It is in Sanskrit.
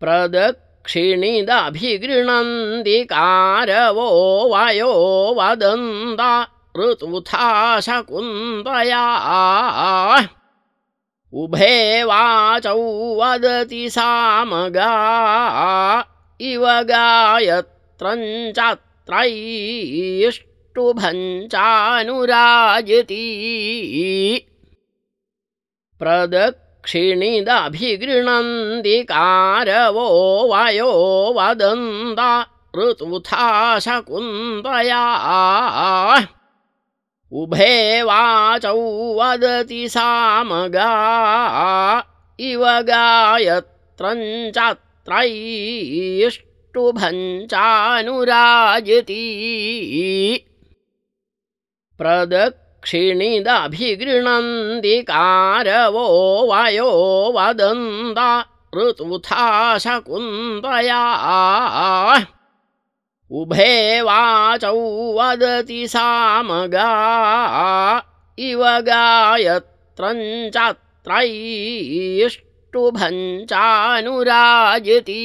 प्रदक्षिणिदभिगृह्णन्ति कारवो वयो वदन्ता ऋतुथा शकुन्तया उभे वाचौ वदति सामगा इव गायत्रञ्चत्रैष्टुभञ्चानुराजति प्रदक्षिणिदभिगृह्णन्ति कारवो वयो वदन्ता ऋतुथा शकुन्तया उभे वाचौ वदति सामगा इव गायत्रञ्चत्रैष्टुभञ्चानुराजति प्रदक्षिणिदभिगृह्णन्ति कारवो वयो वदन्ता ऋतुथा शकुन्तया उभे वाचौ वदति सामगा इव गायत्रञ्चत्रैष्टुभञ्चानुराजति